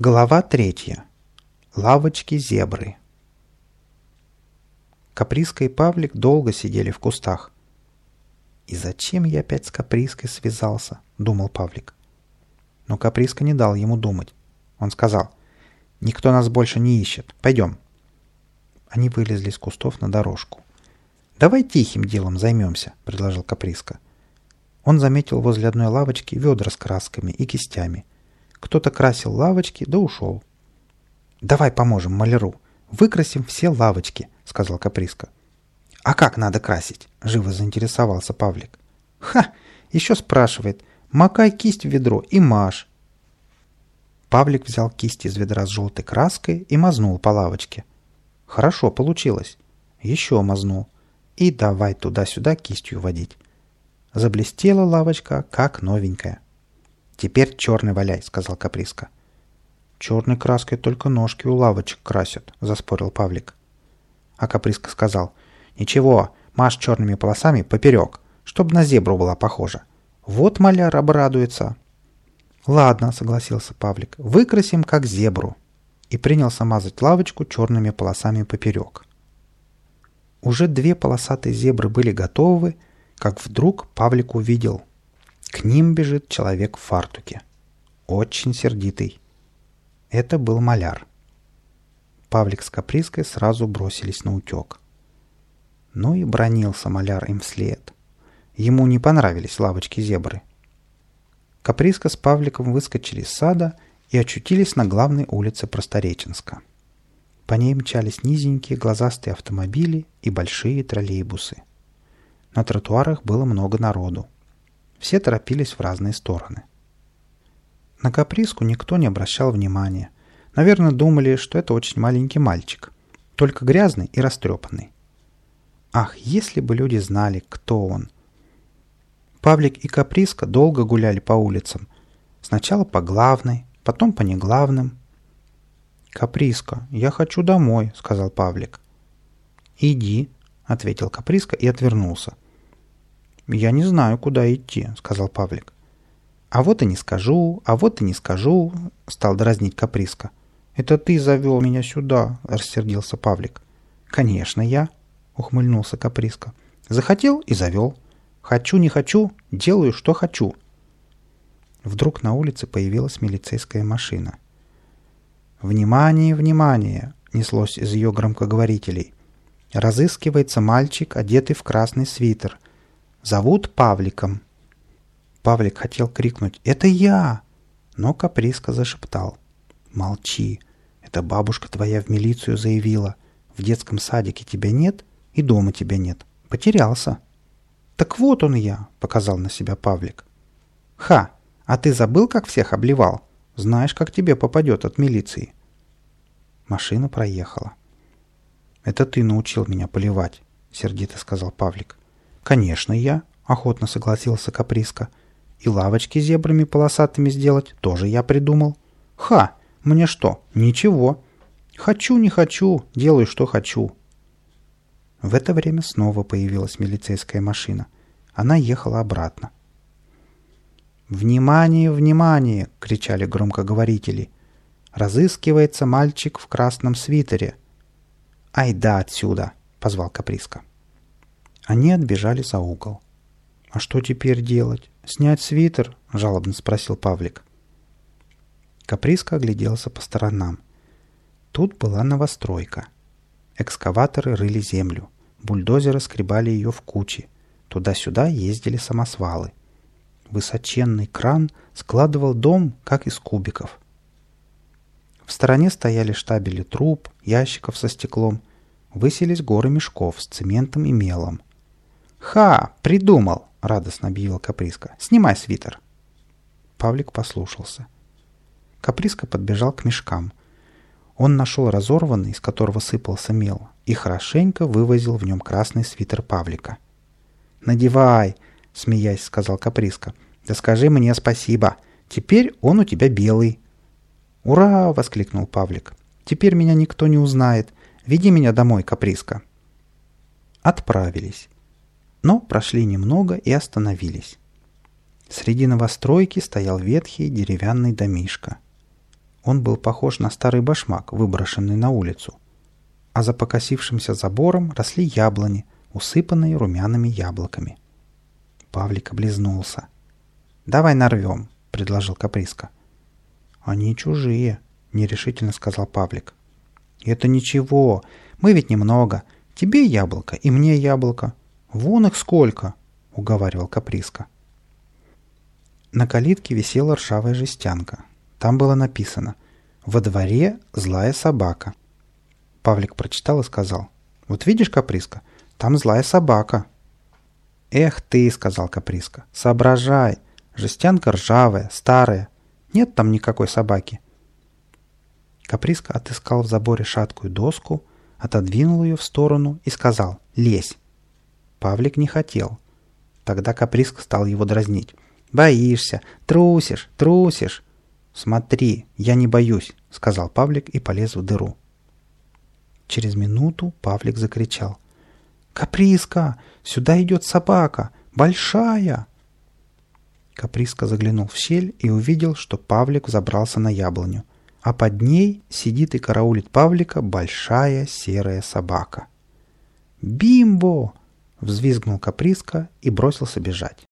Глава третья. Лавочки-зебры. Каприска и Павлик долго сидели в кустах. «И зачем я опять с Каприской связался?» — думал Павлик. Но Каприска не дал ему думать. Он сказал, «Никто нас больше не ищет. Пойдем». Они вылезли из кустов на дорожку. «Давай тихим делом займемся», — предложил Каприска. Он заметил возле одной лавочки ведра с красками и кистями — кто-то красил лавочки, да ушел. «Давай поможем маляру. Выкрасим все лавочки», — сказал Каприска. «А как надо красить?» — живо заинтересовался Павлик. «Ха! Еще спрашивает. Макай кисть в ведро и мажь». Павлик взял кисть из ведра с желтой краской и мазнул по лавочке. Хорошо получилось. Еще мазнул. И давай туда-сюда кистью водить. Заблестела лавочка, как новенькая. «Теперь черный валяй», — сказал Каприска. «Черной краской только ножки у лавочек красят», — заспорил Павлик. А Каприска сказал, «Ничего, маш черными полосами поперек, чтобы на зебру была похожа. Вот маляр обрадуется». «Ладно», — согласился Павлик, — «выкрасим как зебру». И принялся мазать лавочку черными полосами поперек. Уже две полосатые зебры были готовы, как вдруг Павлик увидел — к ним бежит человек в фартуке. Очень сердитый. Это был маляр. Павлик с Каприской сразу бросились на утек. Ну и бронился маляр им вслед. Ему не понравились лавочки зебры. Каприска с Павликом выскочили из сада и очутились на главной улице Простореченска. По ней мчались низенькие глазастые автомобили и большие троллейбусы. На тротуарах было много народу. Все торопились в разные стороны. На каприску никто не обращал внимания. Наверное, думали, что это очень маленький мальчик, только грязный и растрепанный. Ах, если бы люди знали, кто он! Павлик и Каприска долго гуляли по улицам. Сначала по главной, потом по неглавным. «Каприска, я хочу домой», — сказал Павлик. «Иди», — ответил Каприска и отвернулся. «Я не знаю, куда идти», — сказал Павлик. «А вот и не скажу, а вот и не скажу», — стал дразнить Каприска. «Это ты завел меня сюда», — рассердился Павлик. «Конечно, я», — ухмыльнулся Каприска. «Захотел и завел. Хочу, не хочу, делаю, что хочу». Вдруг на улице появилась милицейская машина. «Внимание, внимание!» — неслось из ее громкоговорителей. «Разыскивается мальчик, одетый в красный свитер. Зовут Павликом». Павлик хотел крикнуть «Это я!», но Каприска зашептал. «Молчи, это бабушка твоя в милицию заявила. В детском садике тебя нет и дома тебя нет. Потерялся». «Так вот он я», — показал на себя Павлик. «Ха! А ты забыл, как всех обливал? Знаешь, как тебе попадет от милиции». Машина проехала. «Это ты научил меня поливать», — сердито сказал Павлик. «Конечно, я», — охотно согласился Каприска. «И лавочки зебрами полосатыми сделать тоже я придумал». «Ха! Мне что? Ничего. Хочу, не хочу, делаю, что хочу». В это время снова появилась милицейская машина. Она ехала обратно. «Внимание, внимание!» — кричали громкоговорители. «Разыскивается мальчик в красном свитере». «Ай да отсюда!» — позвал Каприска. Они отбежали за угол. «А что теперь делать? Снять свитер?» – жалобно спросил Павлик. Каприска огляделся по сторонам. Тут была новостройка. Экскаваторы рыли землю. Бульдозеры скребали ее в кучи. Туда-сюда ездили самосвалы. Высоченный кран складывал дом, как из кубиков. В стороне стояли штабели труб, ящиков со стеклом. Выселись горы мешков с цементом и мелом – «Ха! Придумал!» — радостно объявил Каприска. «Снимай свитер!» Павлик послушался. Каприска подбежал к мешкам. Он нашел разорванный, из которого сыпался мел, и хорошенько вывозил в нем красный свитер Павлика. «Надевай!» — смеясь, сказал Каприска. «Да скажи мне спасибо. Теперь он у тебя белый». «Ура!» — воскликнул Павлик. «Теперь меня никто не узнает. Веди меня домой, Каприска». Отправились но прошли немного и остановились. Среди новостройки стоял ветхий деревянный домишка. Он был похож на старый башмак, выброшенный на улицу. А за покосившимся забором росли яблони, усыпанные румяными яблоками. Павлик облизнулся. «Давай нарвем», — предложил Каприска. «Они чужие», — нерешительно сказал Павлик. «Это ничего. Мы ведь немного. Тебе яблоко и мне яблоко. Вон их сколько», — уговаривал Каприска. На калитке висела ржавая жестянка. Там было написано «Во дворе злая собака». Павлик прочитал и сказал «Вот видишь, Каприска, там злая собака». «Эх ты», — сказал Каприска, — «соображай. Жестянка ржавая, старая. Нет там никакой собаки». Каприска отыскал в заборе шаткую доску, отодвинул ее в сторону и сказал «Лезь». Павлик не хотел. Тогда Каприска стал его дразнить. «Боишься, трусишь, трусишь». «Смотри, я не боюсь», — сказал Павлик и полез в дыру. Через минуту Павлик закричал. «Каприска! Сюда идет собака! Большая!» Каприска заглянул в щель и увидел, что Павлик забрался на яблоню, а под ней сидит и караулит Павлика большая серая собака. «Бимбо!» — взвизгнул Каприска и бросился бежать.